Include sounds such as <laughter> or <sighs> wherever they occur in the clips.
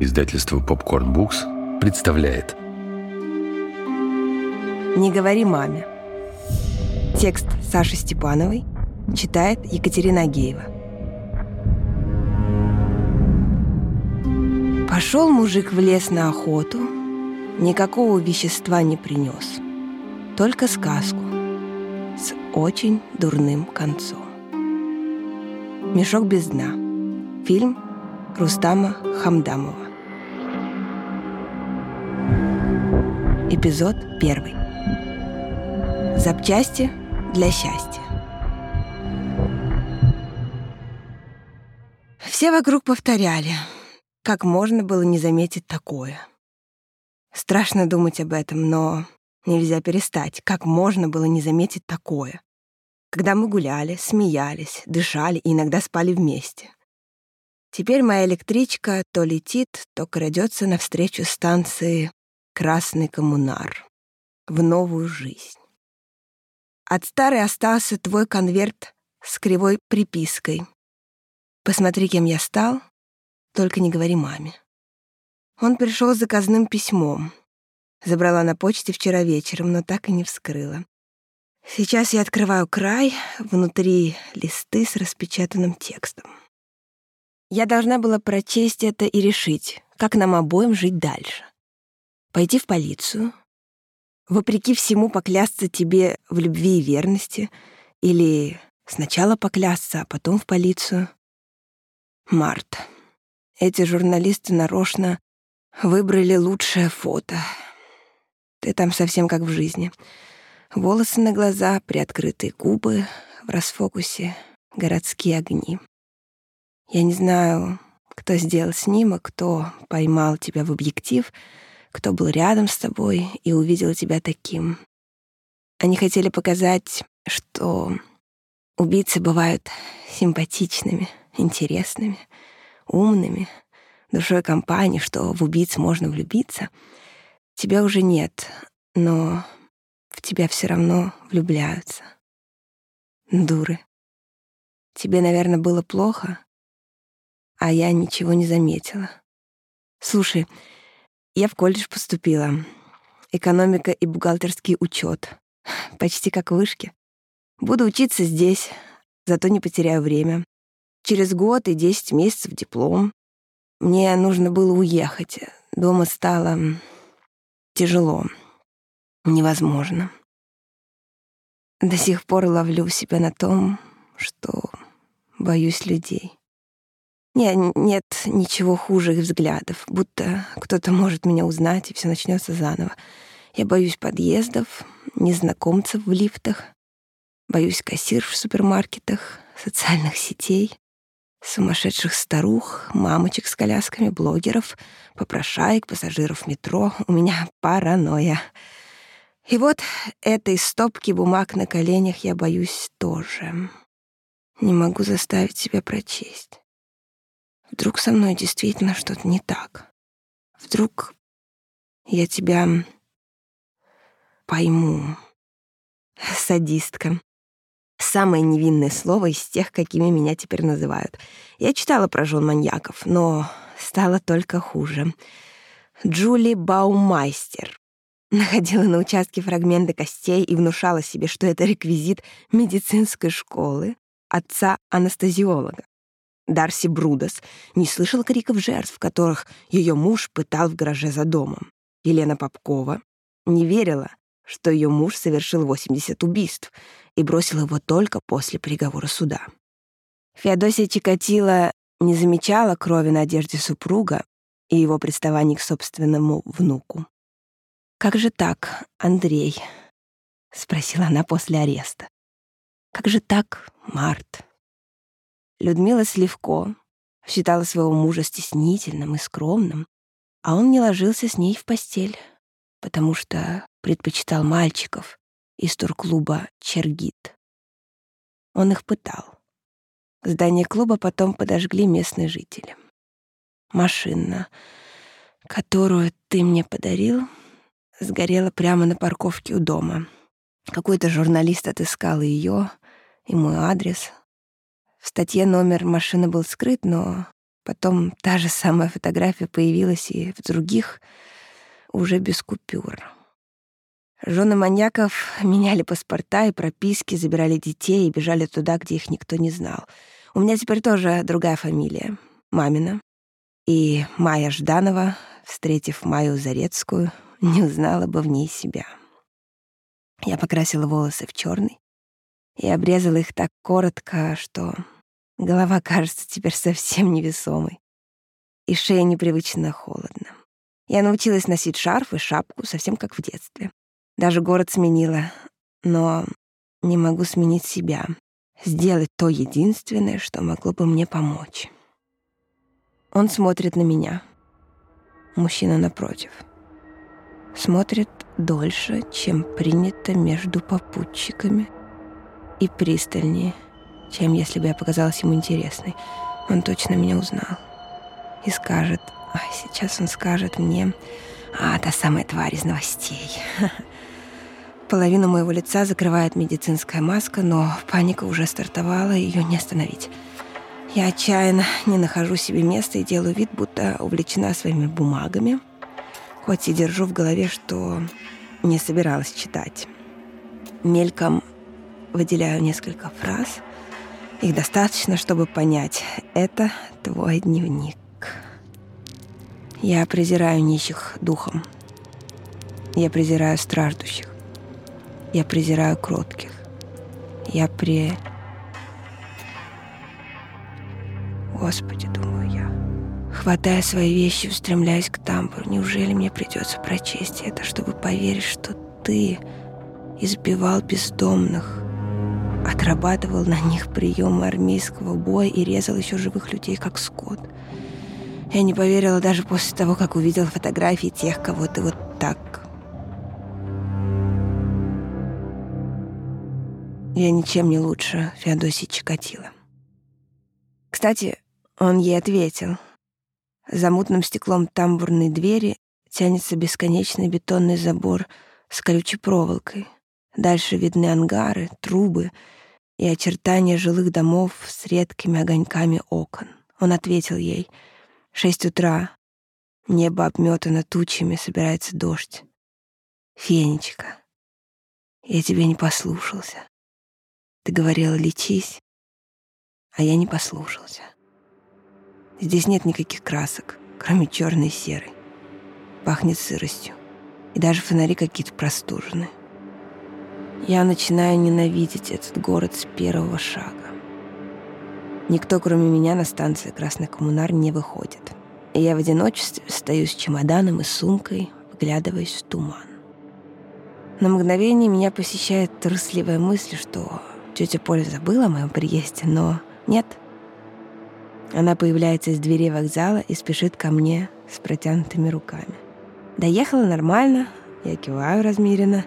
Издательство Popcorn Books представляет «Не говори маме». Текст Саши Степановой читает Екатерина Агеева. Пошел мужик в лес на охоту, никакого вещества не принес, только сказку с очень дурным концом. Мешок без дна. Фильм Рустама Хамдамова. Эпизод первый. Запчасти для счастья. Все вокруг повторяли, как можно было не заметить такое. Страшно думать об этом, но нельзя перестать. Как можно было не заметить такое? Когда мы гуляли, смеялись, дышали и иногда спали вместе. Теперь моя электричка то летит, то крадется навстречу станции «Красный коммунар» в новую жизнь. От старой остался твой конверт с кривой припиской. Посмотри, кем я стал, только не говори маме. Он пришел с заказным письмом. Забрала на почте вчера вечером, но так и не вскрыла. Сейчас я открываю край, внутри листы с распечатанным текстом. Я должна была прочесть это и решить, как нам обоим жить дальше. Пойти в полицию, вопреки всему поклясться тебе в любви и верности, или сначала поклясться, а потом в полицию. Март. Эти журналисты нарочно выбрали лучшее фото. Ты там совсем как в жизни. Волосы на глаза, приоткрытые губы в расфокусе, городские огни. Я не знаю, кто сделал снимок, кто поймал тебя в объектив, кто был рядом с тобой и увидел тебя таким. Они хотели показать, что убийцы бывают симпатичными, интересными, умными, душой компании, что в убийц можно влюбиться. Тебя уже нет, но в тебя все равно влюбляются. Дуры. Тебе, наверное, было плохо, а я ничего не заметила. Слушай, я в колледж поступила. Экономика и бухгалтерский учет. <sighs> Почти как в вышке. Буду учиться здесь, зато не потеряю время. Через год и 10 месяцев диплом. Мне нужно было уехать. Дома стало тяжело. Невозможно. До сих пор ловлю себя на том, что боюсь людей. Не, нет ничего хуже их взглядов, будто кто-то может меня узнать, и все начнется заново. Я боюсь подъездов, незнакомцев в лифтах, боюсь кассир в супермаркетах, социальных сетей, сумасшедших старух, мамочек с колясками, блогеров, попрошаек, пассажиров метро. У меня паранойя. И вот этой стопки бумаг на коленях я боюсь тоже. Не могу заставить себя прочесть. Вдруг со мной действительно что-то не так. Вдруг я тебя пойму. Садистка. Самое невинное слово из тех, какими меня теперь называют. Я читала про жен маньяков, но стало только хуже. Джули Баумайстер. Находила на участке фрагменты костей и внушала себе, что это реквизит медицинской школы отца-анестезиолога. Дарси Брудос не слышала криков жертв, которых ее муж пытал в гараже за домом. Елена Попкова не верила, что ее муж совершил 80 убийств и бросил его только после приговора суда. Феодосия Чикатило не замечала крови на одежде супруга и его приставаний к собственному внуку. «Как же так, Андрей?» — спросила она после ареста. «Как же так, Март?» Людмила Сливко считала своего мужа стеснительным и скромным, а он не ложился с ней в постель, потому что предпочитал мальчиков из турклуба «Чергит». Он их пытал. Здание клуба потом подожгли местные жители. Машина, которую ты мне подарил, сгорела прямо на парковке у дома. Какой-то журналист отыскал ее и мой адрес — в статье номер машины был скрыт, но Потом та же самая фотография появилась и в других, уже без купюр. Жены маньяков меняли паспорта и прописки, забирали детей и бежали туда, где их никто не знал. У меня теперь тоже другая фамилия — мамина. И Майя Жданова, встретив Майю Зарецкую, <laughs> не узнала бы в ней себя. Я покрасила волосы в черный и обрезала их так коротко, что голова кажется теперь совсем невесомой, и шея непривычно холодна. Я научилась носить шарф и шапку, совсем как в детстве. Даже город сменила, но не могу сменить себя, сделать то единственное, что могло бы мне помочь. Он смотрит на меня. Мужчина напротив. Смотрит дольше, чем принято между попутчиками, и пристальнее, чем если бы я показалась ему интересной. Он точно меня узнал. И скажет, а сейчас он скажет мне, а, та самая тварь из новостей. <laughs> Половину моего лица закрывает медицинская маска, но паника уже стартовала, ее не остановить. Я отчаянно не нахожу себе места и делаю вид, будто увлечена своими бумагами, хоть и держу в голове, что не собиралась читать. Мельком выделяю несколько фраз. Их достаточно, чтобы понять, это твой дневник. Я презираю нищих духом. Я презираю страждущих. Я презираю кротких. Я пре... Господи, думаю я. Хватая свои вещи, устремляюсь к тамбуру. Неужели мне придется прочесть это, чтобы поверить, что ты избивал бездомных, отрабатывал на них приемы армейского боя и резал еще живых людей, как скот? Я не поверила даже после того, как увидела фотографии тех, кого ты вот так Я ничем не лучше Феодосии Чикатило. Кстати, он ей ответил. За мутным стеклом тамбурной двери тянется бесконечный бетонный забор с колючей проволокой. Дальше видны ангары, трубы и очертания жилых домов с редкими огоньками окон. Он ответил ей. Шесть утра. Небо обметано тучами, собирается дождь. Фенечка, я тебя не послушался. Ты говорила «лечись», а я не послушался. Здесь нет никаких красок, кроме черной и серой. Пахнет сыростью. И даже фонари какие-то простужены. Я начинаю ненавидеть этот город с первого шага. Никто, кроме меня, на станции Красный Коммунар не выходит. И я в одиночестве стою с чемоданом и сумкой, вглядываясь в туман. На мгновение меня посещает трусливая мысль, что Тетя Поля забыла о моем приезде, но нет. Она появляется из двери вокзала и спешит ко мне с протянутыми руками. Доехала нормально, я киваю размеренно,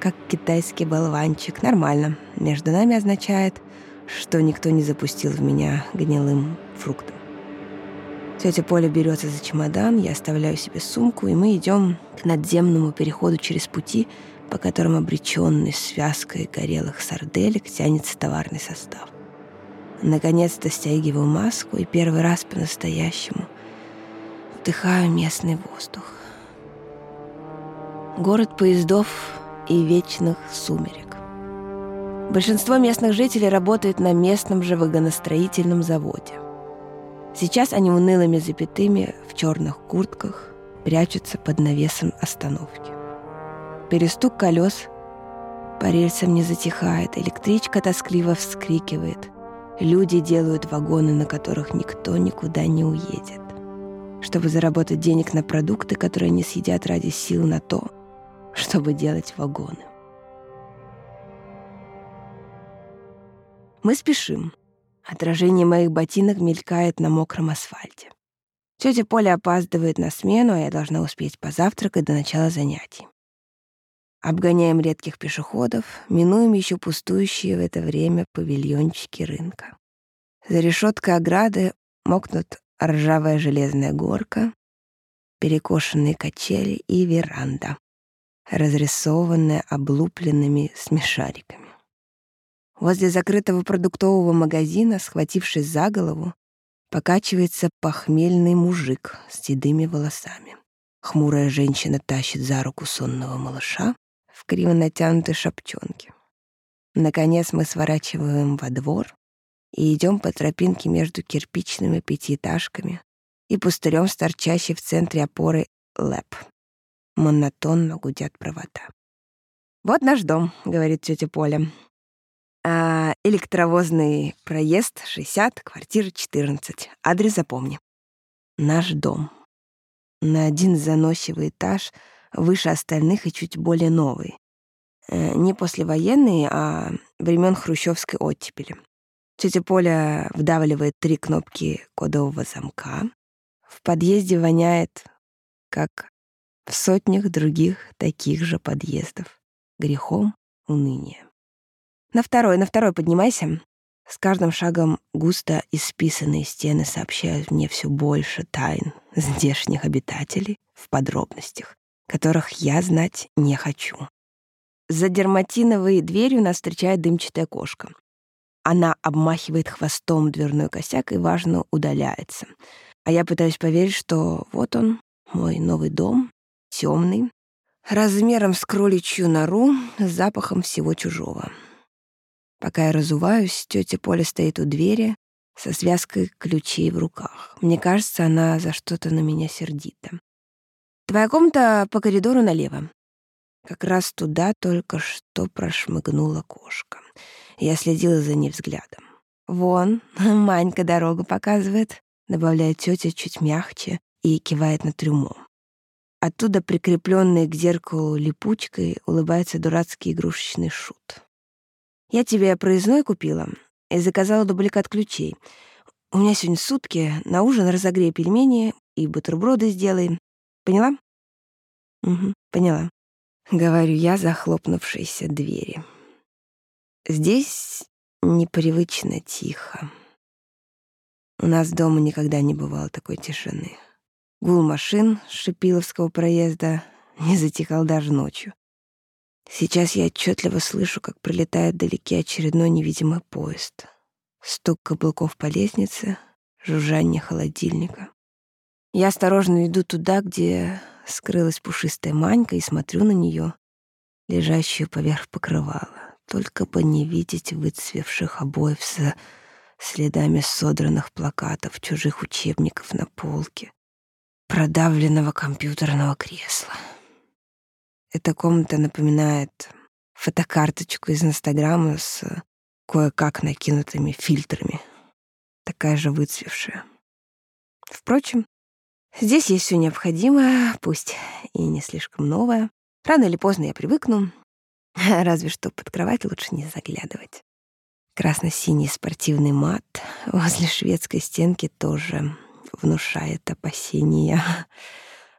как китайский болванчик. Нормально. Между нами означает, что никто не запустил в меня гнилым фруктом. Тетя Поля берется за чемодан, я оставляю себе сумку, и мы идем к надземному переходу через пути, по которым обреченный связкой горелых сарделек тянется товарный состав. Наконец-то стягиваю маску и первый раз по-настоящему вдыхаю местный воздух. Город поездов и вечных сумерек. Большинство местных жителей работает на местном же вагоностроительном заводе. Сейчас они унылыми запятыми в черных куртках прячутся под навесом остановки. Перестук колес по рельсам не затихает, электричка тоскливо вскрикивает. Люди делают вагоны, на которых никто никуда не уедет. Чтобы заработать денег на продукты, которые они съедят ради сил на то, чтобы делать вагоны. Мы спешим. Отражение моих ботинок мелькает на мокром асфальте. Тетя Поля опаздывает на смену, а я должна успеть позавтракать до начала занятий. Обгоняем редких пешеходов, минуем еще пустующие в это время павильончики рынка. За решеткой ограды мокнут ржавая железная горка, перекошенные качели и веранда, разрисованная облупленными смешариками. Возле закрытого продуктового магазина, схватившись за голову, покачивается похмельный мужик с седыми волосами. Хмурая женщина тащит за руку сонного малыша в криво натянутой шапчонке. Наконец мы сворачиваем во двор и идем по тропинке между кирпичными пятиэтажками и пустырем с торчащей в центре опоры лэп. Монотонно гудят провода. «Вот наш дом», — говорит тетя Поля. А электровозный проезд 60, квартира 14. Адрес запомни. Наш дом. На один заносчивый этаж выше остальных и чуть более новый. Э, не послевоенный, а времен хрущевской оттепели. Тетя Поля вдавливает три кнопки кодового замка. В подъезде воняет, как в сотнях других таких же подъездов. Грехом уныния. На второй, на второй поднимайся. С каждым шагом густо исписанные стены сообщают мне все больше тайн здешних обитателей в подробностях, которых я знать не хочу. За дерматиновой дверью нас встречает дымчатая кошка. Она обмахивает хвостом дверной косяк и, важно, удаляется. А я пытаюсь поверить, что вот он, мой новый дом, темный, размером с кроличью нору, с запахом всего чужого. Пока я разуваюсь, тетя Поля стоит у двери со связкой ключей в руках. Мне кажется, она за что-то на меня сердита. Твоя комната по коридору налево. Как раз туда только что прошмыгнула кошка. Я следила за ней взглядом. «Вон, <laughs> Манька дорогу показывает», — добавляет тетя чуть мягче и кивает на трюмо. Оттуда, прикрепленный к зеркалу липучкой, улыбается дурацкий игрушечный шут. Я тебе проездной купила и заказала дубликат ключей. У меня сегодня сутки, на ужин разогрей пельмени и бутерброды сделай. Поняла? Угу, поняла. Говорю я, захлопнувшейся двери. Здесь непривычно тихо. У нас дома никогда не бывало такой тишины. Гул машин с Шипиловского проезда не затихал даже ночью. Сейчас я отчетливо слышу, как пролетает вдалеке очередной невидимый поезд. Стук каблуков по лестнице, жужжание холодильника. Я осторожно иду туда, где скрылась пушистая манька, и смотрю на нее, лежащую поверх покрывала. Только бы не видеть выцвевших обоев с следами содранных плакатов, чужих учебников на полке, продавленного компьютерного кресла. Эта комната напоминает фотокарточку из Инстаграма с кое-как накинутыми фильтрами. Такая же выцвевшая. Впрочем, здесь есть все необходимое, пусть и не слишком новое. Рано или поздно я привыкну, <laughs> разве что под кровать лучше не заглядывать. Красно-синий спортивный мат возле шведской стенки тоже внушает опасения.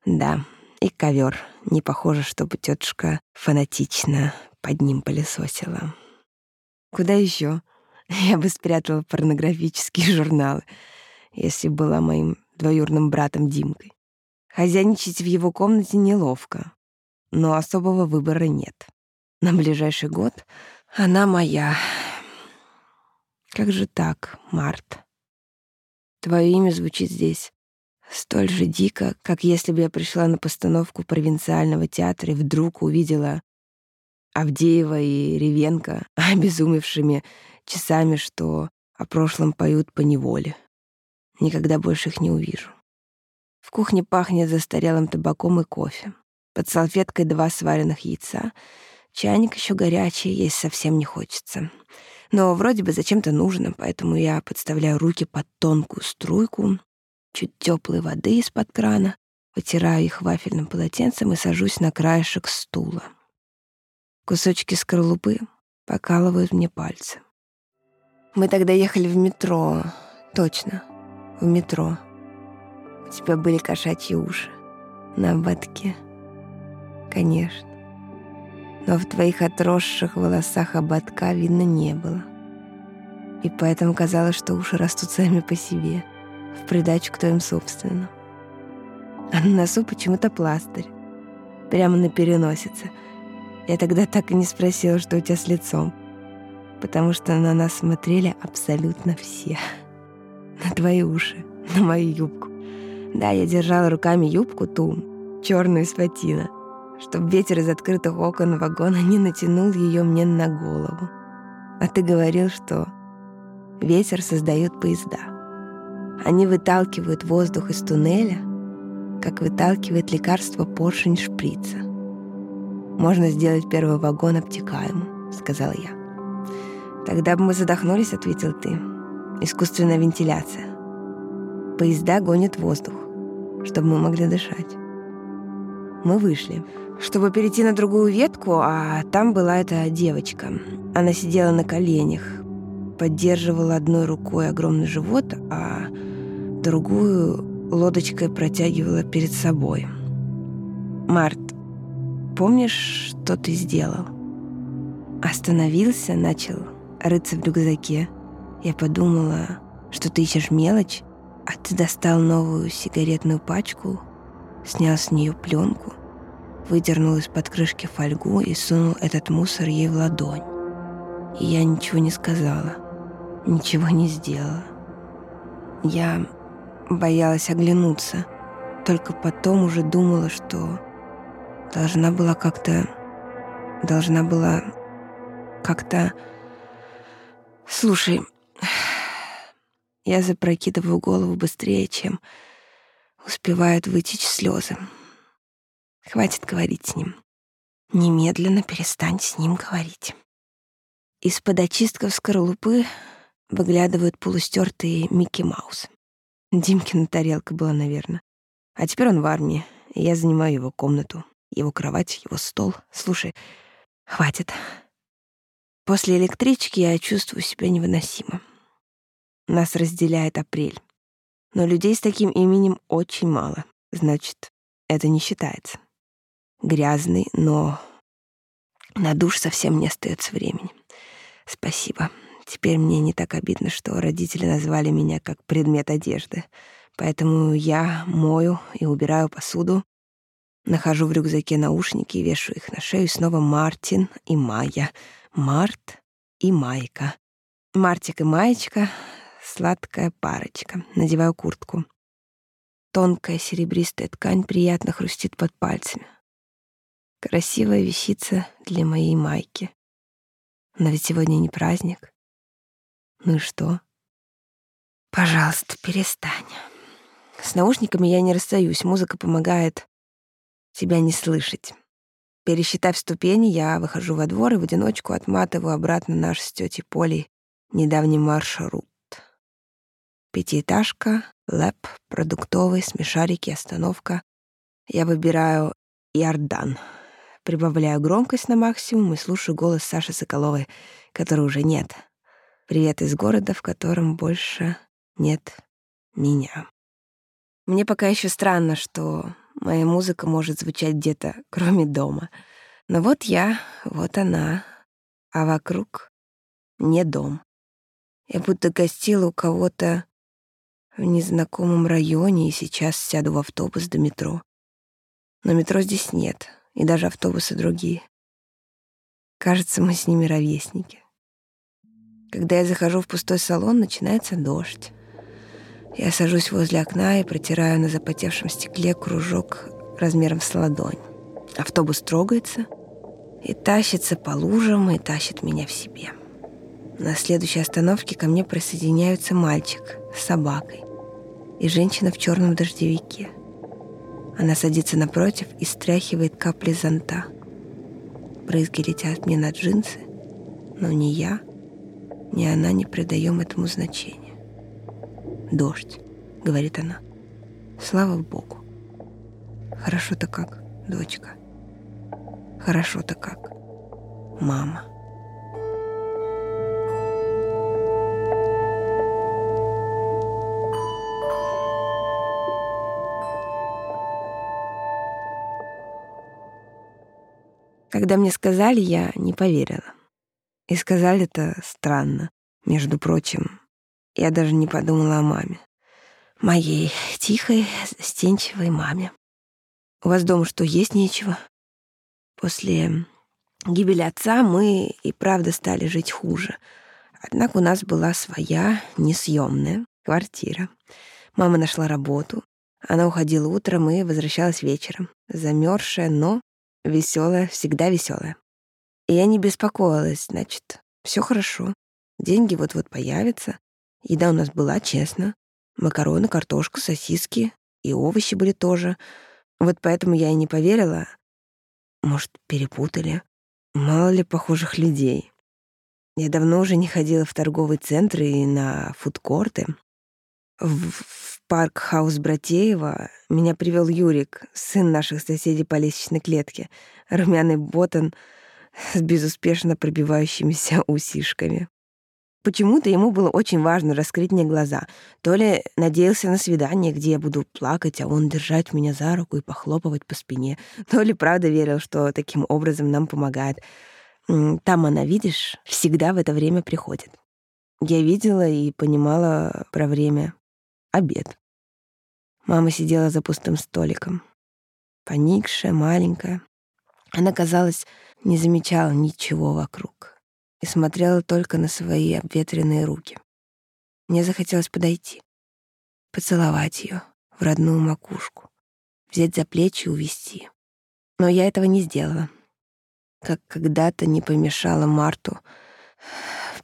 Да, и ковер. Не похоже, чтобы тетушка фанатично под ним пылесосила. Куда еще? Я бы спрятала порнографические журналы, если была моим двоюрным братом Димкой. Хозяйничать в его комнате неловко, но особого выбора нет. На ближайший год она моя. Как же так, Март? Твое имя звучит здесь Столь же дико, как если бы я пришла на постановку провинциального театра и вдруг увидела Авдеева и Ревенко, <laughs> обезумевшими часами, что о прошлом поют по неволе. Никогда больше их не увижу. В кухне пахнет застарелым табаком и кофе. Под салфеткой два сваренных яйца. Чайник еще горячий, есть совсем не хочется. Но вроде бы зачем-то нужно, поэтому я подставляю руки под тонкую струйку, чуть теплой воды из-под крана, вытираю их вафельным полотенцем и сажусь на краешек стула. Кусочки скорлупы покалывают мне пальцы. Мы тогда ехали в метро. Точно, в метро. У тебя были кошачьи уши на ободке. Конечно. Но в твоих отросших волосах ободка видно не было. И поэтому казалось, что уши растут сами по себе — в придачу к твоим собственным. А на носу почему-то пластырь. Прямо на переносице. Я тогда так и не спросила, что у тебя с лицом. Потому что на нас смотрели абсолютно все. На твои уши, на мою юбку. Да, я держала руками юбку ту, черную из патина, чтобы ветер из открытых окон вагона не натянул ее мне на голову. А ты говорил, что ветер создает поезда. Они выталкивают воздух из туннеля, как выталкивает лекарство поршень шприца. «Можно сделать первый вагон обтекаемым», — сказала я. «Тогда бы мы задохнулись», — ответил ты. «Искусственная вентиляция. Поезда гонят воздух, чтобы мы могли дышать». Мы вышли, чтобы перейти на другую ветку, а там была эта девочка. Она сидела на коленях, поддерживала одной рукой огромный живот, а другую лодочкой протягивала перед собой. «Март, помнишь, что ты сделал?» Остановился, начал рыться в рюкзаке. Я подумала, что ты ищешь мелочь, а ты достал новую сигаретную пачку, снял с нее пленку, выдернул из-под крышки фольгу и сунул этот мусор ей в ладонь. И я ничего не сказала, ничего не сделала. Я боялась оглянуться, только потом уже думала, что должна была как-то... Должна была как-то... Слушай, я запрокидываю голову быстрее, чем успевают вытечь слезы. Хватит говорить с ним. Немедленно перестань с ним говорить. Из-под очистков скорлупы выглядывают полустертые Микки Маус. Димкина тарелка была, наверное. А теперь он в армии, и я занимаю его комнату, его кровать, его стол. Слушай, хватит. После электрички я чувствую себя невыносимо. Нас разделяет апрель. Но людей с таким именем очень мало. Значит, это не считается. Грязный, но на душ совсем не остается времени. Спасибо. Теперь мне не так обидно, что родители назвали меня как предмет одежды. Поэтому я мою и убираю посуду, нахожу в рюкзаке наушники и вешаю их на шею. И снова Мартин и Майя. Март и Майка. Мартик и Маечка — сладкая парочка. Надеваю куртку. Тонкая серебристая ткань приятно хрустит под пальцами. Красивая вещица для моей майки. Но ведь сегодня не праздник. Ну и что? Пожалуйста, перестань. С наушниками я не расстаюсь. Музыка помогает тебя не слышать. Пересчитав ступени, я выхожу во двор и в одиночку отматываю обратно наш с тетей Полей недавний маршрут. Пятиэтажка, лэп, продуктовый, смешарики, остановка. Я выбираю Иордан. Прибавляю громкость на максимум и слушаю голос Саши Соколовой, которой уже нет. Привет из города, в котором больше нет меня. Мне пока еще странно, что моя музыка может звучать где-то, <laughs> кроме дома. Но вот я, вот она, а вокруг не дом. Я будто гостила у кого-то в незнакомом районе и сейчас сяду в автобус до метро. Но метро здесь нет, и даже автобусы другие. Кажется, мы с ними ровесники. Когда я захожу в пустой салон, начинается дождь. Я сажусь возле окна и протираю на запотевшем стекле кружок размером с ладонь. Автобус трогается и тащится по лужам и тащит меня в себе. На следующей остановке ко мне присоединяются мальчик с собакой и женщина в черном дождевике. Она садится напротив и стряхивает капли зонта. Брызги летят мне на джинсы, но ни я, ни она не придаем этому значения. «Дождь», — говорит она. «Слава Богу». «Хорошо-то как, дочка?» «Хорошо-то как, мама?» Когда мне сказали, я не поверила. И сказали это странно. Между прочим, я даже не подумала о маме. Моей тихой, застенчивой маме. У вас дома что, есть нечего? После гибели отца мы и правда стали жить хуже. Однако у нас была своя, несъемная, Квартира. Мама нашла работу. Она уходила утром и возвращалась вечером. Замерзшая, но веселая, всегда веселая. И я не беспокоилась, значит, все хорошо. Деньги вот-вот появятся. Еда у нас была, честно. Макароны, картошка, сосиски. И овощи были тоже. Вот поэтому я и не поверила. Может, перепутали. Мало ли похожих людей. Я давно уже не ходила в торговый центр и на фудкорты. В, парк Хаус Братеева меня привел Юрик, сын наших соседей по лестничной клетке, румяный ботан с безуспешно пробивающимися <laughs> усишками. Почему-то ему было очень важно раскрыть мне глаза. То ли надеялся на свидание, где я буду плакать, а он держать меня за руку и похлопывать по спине. <laughs> То ли правда верил, что таким образом нам помогает. Там она, видишь, всегда в это время приходит. Я видела и понимала про время. Обед. Мама сидела за пустым столиком. Поникшая, маленькая. Она, казалось, не замечала ничего вокруг и смотрела только на свои обветренные руки. Мне захотелось подойти, поцеловать ее в родную макушку, взять за плечи и увести. Но я этого не сделала. Как когда-то не помешала Марту.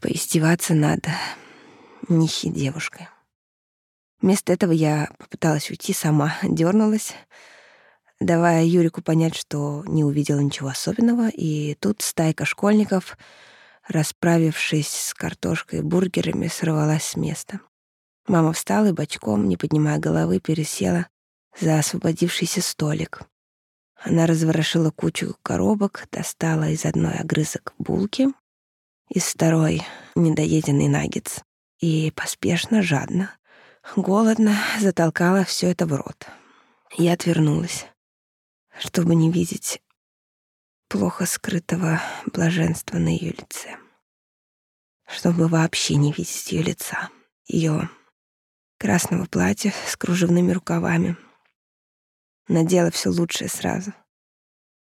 Поиздеваться надо нищей девушкой. Вместо этого я попыталась уйти сама, дернулась, давая Юрику понять, что не увидела ничего особенного, и тут стайка школьников — расправившись с картошкой и бургерами, сорвалась с места. Мама встала и бочком, не поднимая головы, пересела за освободившийся столик. Она разворошила кучу коробок, достала из одной огрызок булки, из второй — недоеденный наггетс, и поспешно, жадно, голодно затолкала все это в рот. Я отвернулась, чтобы не видеть плохо скрытого блаженства на ее лице. Чтобы вообще не видеть ее лица, ее красного платья с кружевными рукавами. Надела все лучшее сразу.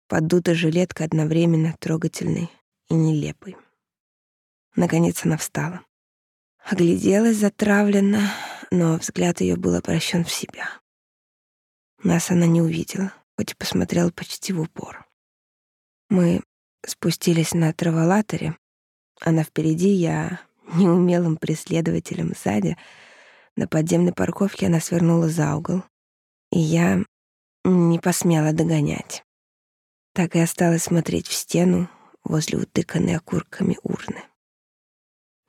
Поддутая жилетка одновременно трогательной и нелепой. Наконец она встала. Огляделась затравленно, но взгляд ее был обращен в себя. Нас она не увидела, хоть и посмотрела почти в упор. Мы спустились на траволаторе. Она впереди, я неумелым преследователем сзади. На подземной парковке она свернула за угол. И я не посмела догонять. Так и осталась смотреть в стену возле утыканной окурками урны.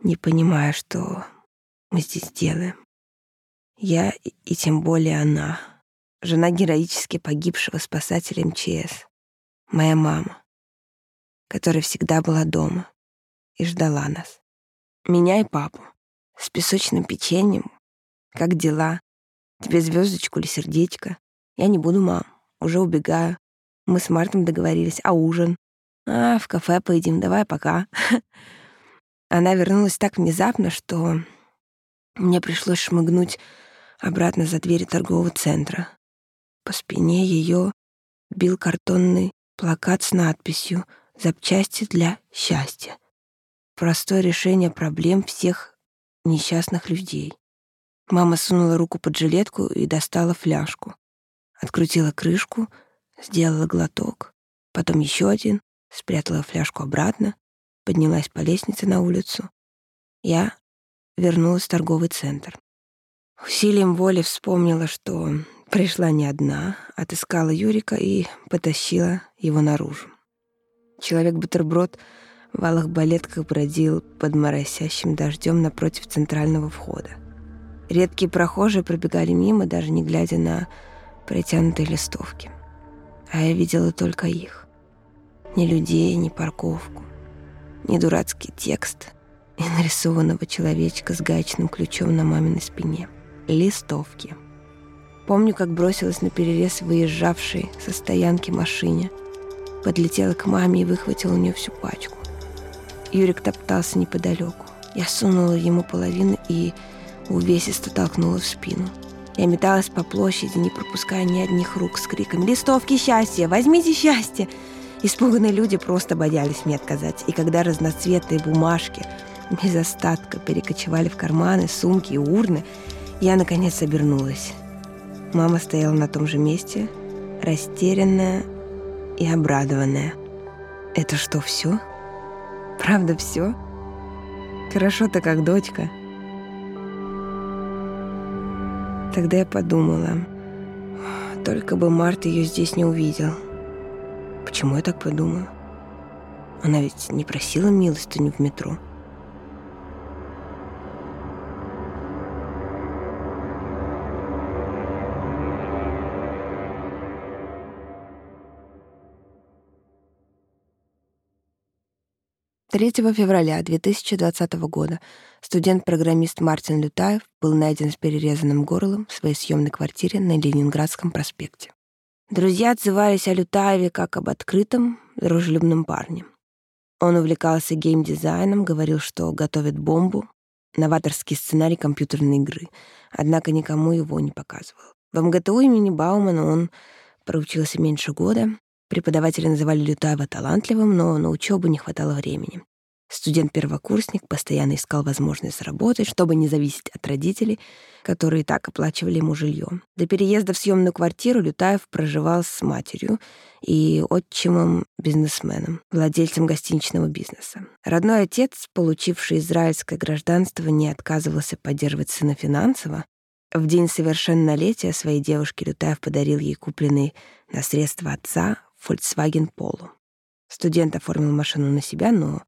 Не понимая, что мы здесь делаем. Я и тем более она, жена героически погибшего спасателя МЧС, моя мама которая всегда была дома и ждала нас. Меня и папу. С песочным печеньем. Как дела? Тебе звездочку или сердечко? Я не буду, мам. Уже убегаю. Мы с Мартом договорились. А ужин? А, в кафе поедим. Давай, пока. <laughs> Она вернулась так внезапно, что мне пришлось шмыгнуть обратно за двери торгового центра. По спине ее бил картонный плакат с надписью запчасти для счастья. Простое решение проблем всех несчастных людей. Мама сунула руку под жилетку и достала фляжку. Открутила крышку, сделала глоток, потом еще один, спрятала фляжку обратно, поднялась по лестнице на улицу. Я вернулась в торговый центр. Усилием воли вспомнила, что пришла не одна, отыскала Юрика и потащила его наружу. Человек-бутерброд в алых балетках бродил под моросящим дождем напротив центрального входа. Редкие прохожие пробегали мимо, даже не глядя на протянутые листовки. А я видела только их. Ни людей, ни парковку, ни дурацкий текст и нарисованного человечка с гаечным ключом на маминой спине. Листовки. Помню, как бросилась на перерез выезжавшей со стоянки машине – Подлетела к маме и выхватила у нее всю пачку. Юрик топтался неподалеку. Я сунула ему половину и увесисто толкнула в спину. Я металась по площади, не пропуская ни одних рук с криками «Листовки счастья! Возьмите счастье!» Испуганные люди просто боялись мне отказать. И когда разноцветные бумажки без остатка перекочевали в карманы, сумки и урны, я, наконец, обернулась. Мама стояла на том же месте, растерянная и обрадованная. «Это что, все? Правда все? Хорошо-то как дочка». Тогда я подумала, только бы Март ее здесь не увидел. Почему я так подумала? Она ведь не просила милостыню в метро. 3 февраля 2020 года студент-программист Мартин Лютаев был найден с перерезанным горлом в своей съемной квартире на Ленинградском проспекте. Друзья отзывались о Лютаеве как об открытом, дружелюбном парне. Он увлекался геймдизайном, говорил, что готовит бомбу, новаторский сценарий компьютерной игры, однако никому его не показывал. В МГТУ имени Баумана он проучился меньше года, Преподаватели называли Лютаева талантливым, но на учебу не хватало времени. Студент-первокурсник постоянно искал возможность заработать, чтобы не зависеть от родителей, которые так оплачивали ему жилье. До переезда в съемную квартиру Лютаев проживал с матерью и отчимом-бизнесменом, владельцем гостиничного бизнеса. Родной отец, получивший израильское гражданство, не отказывался поддерживать сына финансово. В день совершеннолетия своей девушке Лютаев подарил ей купленный на средства отца Volkswagen Polo. Студент оформил машину на себя, но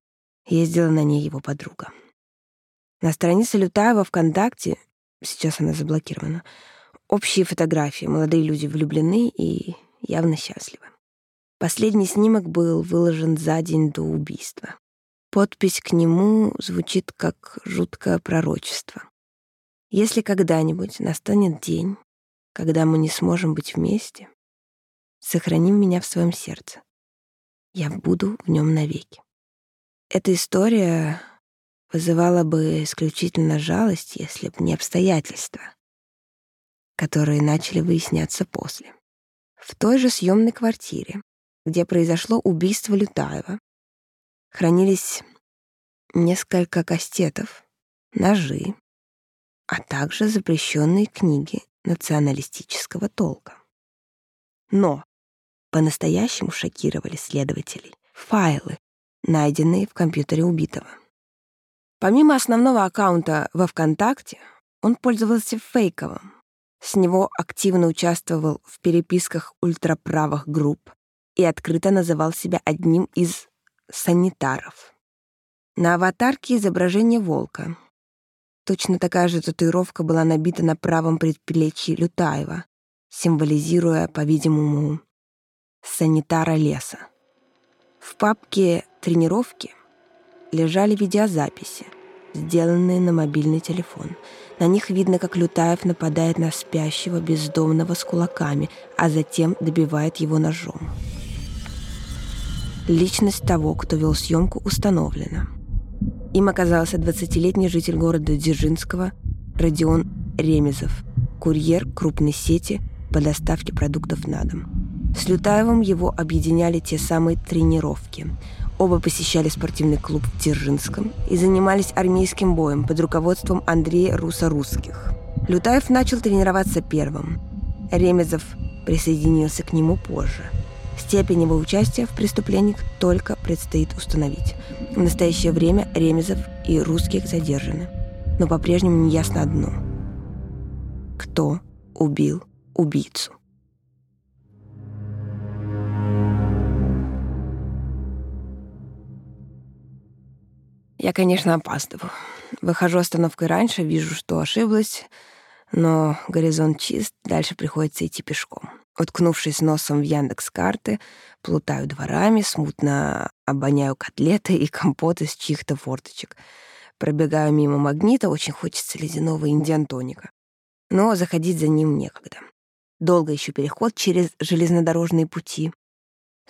ездила на ней его подруга. На странице Лютаева ВКонтакте, сейчас она заблокирована, общие фотографии, молодые люди влюблены и явно счастливы. Последний снимок был выложен за день до убийства. Подпись к нему звучит как жуткое пророчество. Если когда-нибудь настанет день, когда мы не сможем быть вместе, Сохрани меня в своем сердце. Я буду в нем навеки. Эта история вызывала бы исключительно жалость, если бы не обстоятельства, которые начали выясняться после. В той же съемной квартире, где произошло убийство Лютаева, хранились несколько кастетов, ножи, а также запрещенные книги националистического толка. Но по-настоящему шокировали следователей файлы, найденные в компьютере убитого. Помимо основного аккаунта во ВКонтакте, он пользовался фейковым. С него активно участвовал в переписках ультраправых групп и открыто называл себя одним из санитаров. На аватарке изображение волка. Точно такая же татуировка была набита на правом предплечье Лютаева, символизируя, по-видимому, санитара леса. В папке «Тренировки» лежали видеозаписи, сделанные на мобильный телефон. На них видно, как Лютаев нападает на спящего бездомного с кулаками, а затем добивает его ножом. Личность того, кто вел съемку, установлена. Им оказался 20-летний житель города Дзержинского Родион Ремезов, курьер крупной сети по доставке продуктов на дом. С Лютаевым его объединяли те самые тренировки. Оба посещали спортивный клуб в Дзержинском и занимались армейским боем под руководством Андрея Руса-Русских. Лютаев начал тренироваться первым. Ремезов присоединился к нему позже. Степень его участия в преступлениях только предстоит установить. В настоящее время Ремезов и Русских задержаны. Но по-прежнему не ясно одно. Кто убил убийцу? Я, конечно, опаздываю. Выхожу остановкой раньше, вижу, что ошиблась, но горизонт чист, дальше приходится идти пешком. Уткнувшись носом в Яндекс карты, плутаю дворами, смутно обоняю котлеты и компот из чьих-то форточек. Пробегаю мимо магнита, очень хочется ледяного индиантоника. Но заходить за ним некогда. Долго еще переход через железнодорожные пути.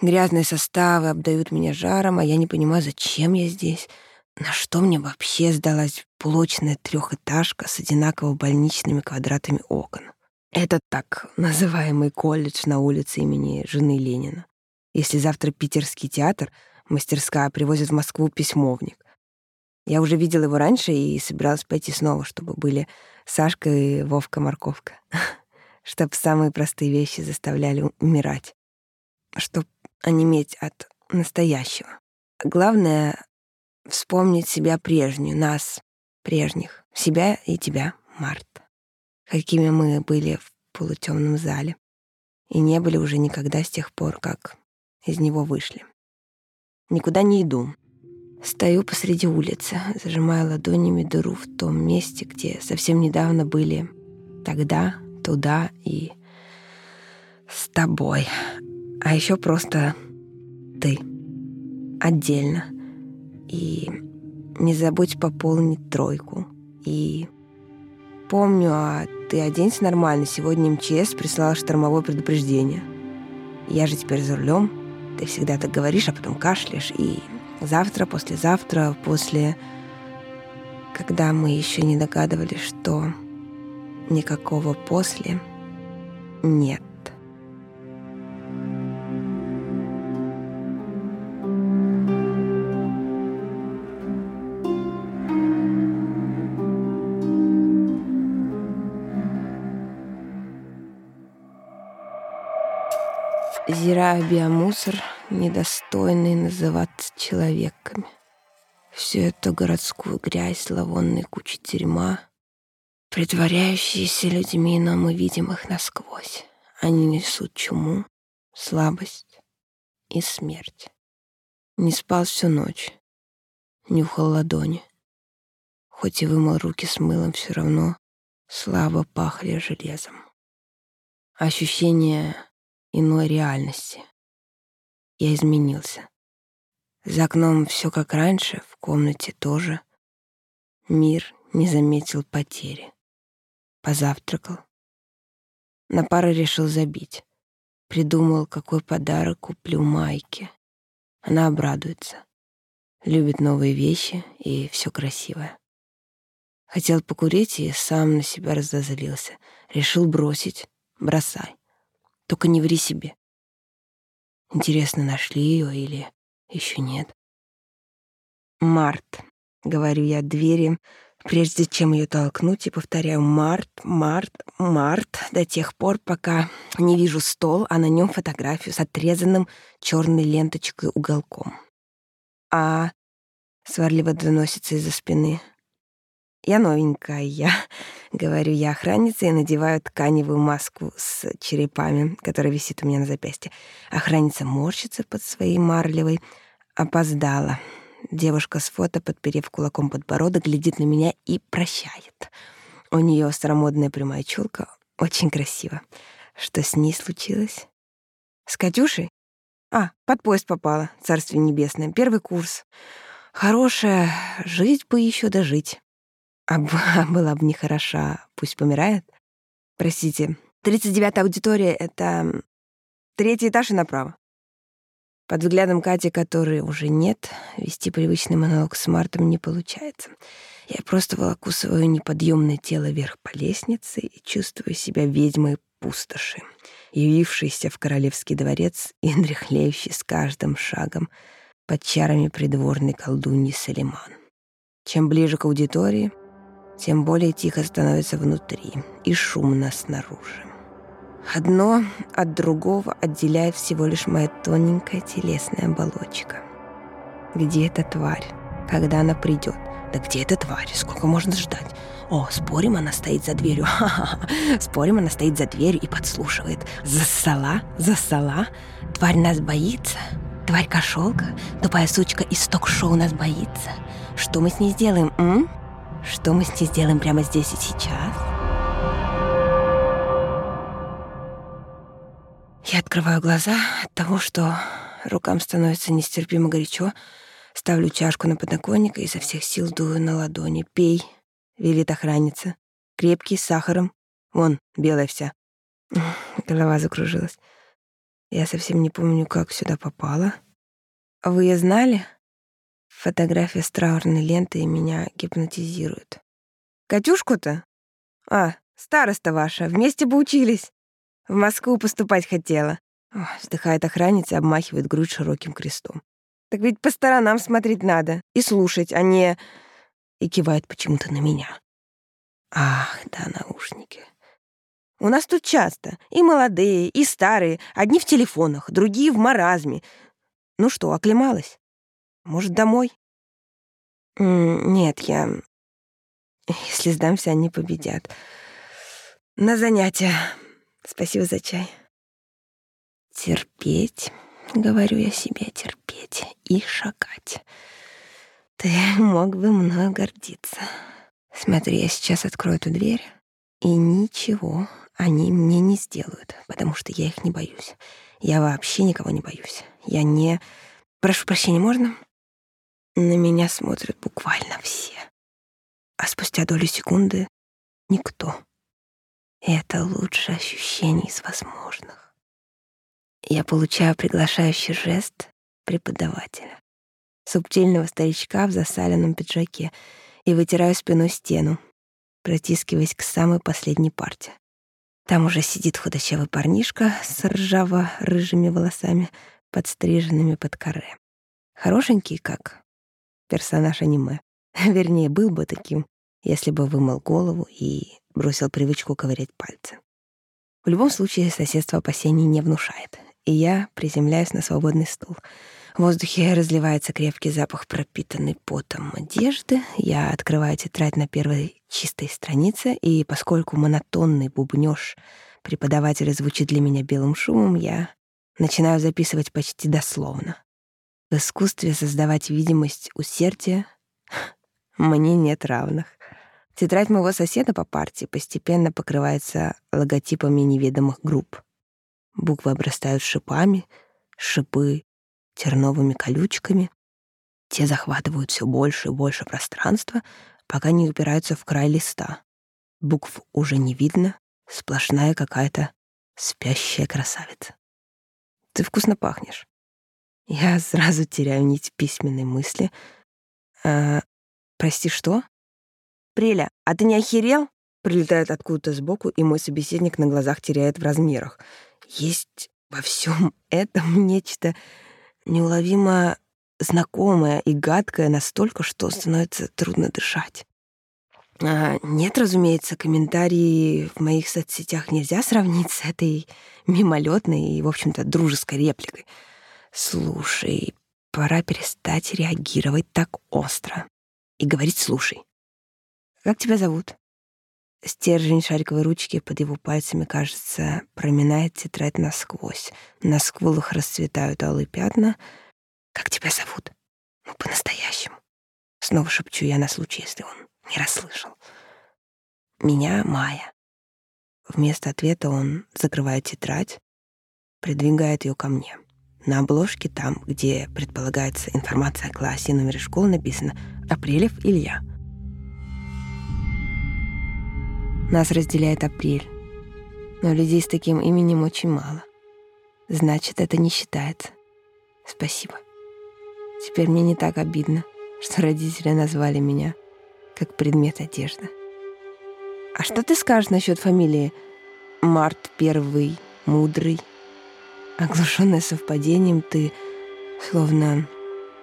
Грязные составы обдают меня жаром, а я не понимаю, зачем я здесь — на что мне вообще сдалась блочная трехэтажка с одинаково больничными квадратами окон? Это так называемый колледж на улице имени жены Ленина. Если завтра питерский театр, мастерская привозит в Москву письмовник. Я уже видела его раньше и собиралась пойти снова, чтобы были Сашка и Вовка-морковка. <laughs> Чтоб самые простые вещи заставляли умирать. Чтоб онеметь от настоящего. Главное — вспомнить себя прежнюю, нас, прежних, себя и тебя, Март. Какими мы были в полутемном зале. И не были уже никогда с тех пор, как из него вышли. Никуда не иду. Стою посреди улицы, зажимая ладонями дыру в том месте, где совсем недавно были тогда, туда и с тобой. А еще просто ты. Отдельно. И не забудь пополнить тройку. И помню, а ты оденься нормально. Сегодня МЧС прислала штормовое предупреждение. Я же теперь за рулем. Ты всегда так говоришь, а потом кашляешь. И завтра, послезавтра, после... Когда мы еще не догадывались, что никакого после нет. Биомусор, недостойный называться человеками. Всю эту городскую грязь, зловонные кучи дерьма, притворяющиеся людьми, но мы видим их насквозь. Они несут чуму, слабость и смерть. Не спал всю ночь, нюхал ладони. Хоть и вымыл руки с мылом, все равно слабо пахли железом. Ощущение иной реальности. Я изменился. За окном все как раньше, в комнате тоже. Мир не заметил потери. Позавтракал. На пары решил забить. Придумал, какой подарок куплю Майке. Она обрадуется. Любит новые вещи и все красивое. Хотел покурить и сам на себя разозлился. Решил бросить. Бросай. Только не ври себе. Интересно, нашли ее или еще нет? Март, говорю я двери, прежде чем ее толкнуть, и повторяю Март, Март, Март, до тех пор, пока не вижу стол, а на нем фотографию с отрезанным черной ленточкой уголком. А сварливо доносится из-за спины. Я новенькая, я, говорю я охраннице и надеваю тканевую маску с черепами, которая висит у меня на запястье. Охранница морщится под своей марлевой. Опоздала. Девушка с фото, подперев кулаком подбородок, глядит на меня и прощает. У нее старомодная прямая чулка, очень красиво. Что с ней случилось? С Катюшей? А, под поезд попала, царствие небесное, первый курс. Хорошая, жить бы еще дожить. А <laughs> была бы нехороша, пусть помирает. Простите, 39-я аудитория — это третий этаж и направо. Под взглядом Кати, которой уже нет, вести привычный монолог с Мартом не получается. Я просто волоку свое неподъемное тело вверх по лестнице и чувствую себя ведьмой пустоши, явившейся в королевский дворец и дряхлеющей с каждым шагом под чарами придворной колдуньи Салиман. Чем ближе к аудитории, тем более тихо становится внутри и шумно снаружи. Одно от другого отделяет всего лишь моя тоненькая телесная оболочка. Где эта тварь? Когда она придет? Да где эта тварь? Сколько можно ждать? О, спорим, она стоит за дверью. <laughs> Спорим, она стоит за дверью и подслушивает. Зассала? Зассала? Тварь нас боится? Тварь-кошелка? Тупая сучка из ток-шоу нас боится? Что мы с ней сделаем, м? Что мы с ней сделаем прямо здесь и сейчас? Я открываю глаза от того, что рукам становится нестерпимо горячо. Ставлю чашку на подоконник и изо всех сил дую на ладони. «Пей», — велит охранница. «Крепкий, с сахаром. Вон, белая вся». Голова закружилась. Я совсем не помню, как сюда попала. А вы знали? Фотография с траурной лентой меня гипнотизирует. «Катюшку-то? А, староста ваша, вместе бы учились. В Москву поступать хотела». Ох, вздыхает охранница и обмахивает грудь широким крестом. «Так ведь по сторонам смотреть надо и слушать, а не и кивает почему-то на меня. Ах, да, наушники. У нас тут часто и молодые, и старые, одни в телефонах, другие в маразме. Ну что, оклемалась? Может, домой? Нет, я... Если сдамся, они победят. На занятия. Спасибо за чай. Терпеть, говорю я себе, терпеть и шагать. Ты мог бы мною гордиться. Смотри, я сейчас открою эту дверь, и ничего они мне не сделают, потому что я их не боюсь. Я вообще никого не боюсь. Я не... Прошу прощения, можно? На меня смотрят буквально все. А спустя долю секунды — никто. Это лучшее ощущение из возможных. Я получаю приглашающий жест преподавателя, субтильного старичка в засаленном пиджаке, и вытираю спиной стену, протискиваясь к самой последней парте. Там уже сидит худощавый парнишка с ржаво-рыжими волосами, подстриженными под каре. Хорошенький, как персонаж аниме. <laughs> Вернее, был бы таким, если бы вымыл голову и бросил привычку ковырять пальцы. В любом случае, соседство опасений не внушает, и я приземляюсь на свободный стул — в воздухе разливается крепкий запах пропитанной потом одежды. Я открываю тетрадь на первой чистой странице, и поскольку монотонный бубнёж преподавателя звучит для меня белым шумом, я начинаю записывать почти дословно. В искусстве создавать видимость усердия мне нет равных. Тетрадь моего соседа по партии постепенно покрывается логотипами неведомых групп. Буквы обрастают шипами, шипы терновыми колючками. Те захватывают все больше и больше пространства, пока не упираются в край листа. Букв уже не видно, сплошная какая-то спящая красавица. Ты вкусно пахнешь. Я сразу теряю нить письменной мысли. А, прости, что? Преля, а ты не охерел? Прилетает откуда-то сбоку, и мой собеседник на глазах теряет в размерах. Есть во всем <laughs> этом нечто неуловимо знакомое и гадкое настолько, что становится трудно дышать. А, нет, разумеется, комментарии в моих соцсетях нельзя сравнить с этой мимолетной и, в общем-то, дружеской репликой. Слушай, пора перестать реагировать так остро и говорить «слушай». Как тебя зовут? Стержень шариковой ручки под его пальцами, кажется, проминает тетрадь насквозь. На скулах расцветают алые пятна. «Как тебя зовут?» «Ну, по-настоящему». Снова шепчу я на случай, если он не расслышал. «Меня Майя». Вместо ответа он закрывает тетрадь, придвигает ее ко мне. На обложке там, где предполагается информация о классе и номере школы, написано «Апрелев Илья». Нас разделяет апрель. Но людей с таким именем очень мало. Значит, это не считается. Спасибо. Теперь мне не так обидно, что родители назвали меня как предмет одежды. А что ты скажешь насчет фамилии Март Первый, Мудрый? Оглушенная совпадением, ты словно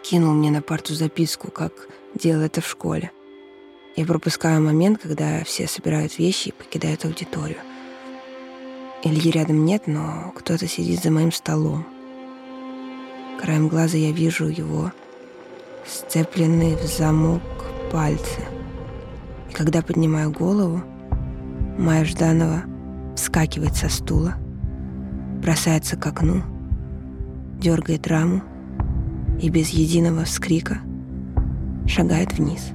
кинул мне на парту записку, как делал это в школе. Я пропускаю момент, когда все собирают вещи и покидают аудиторию. Ильи рядом нет, но кто-то сидит за моим столом. Краем глаза я вижу его сцепленные в замок пальцы. И когда поднимаю голову, Майя Жданова вскакивает со стула, бросается к окну, дергает раму и без единого вскрика шагает вниз.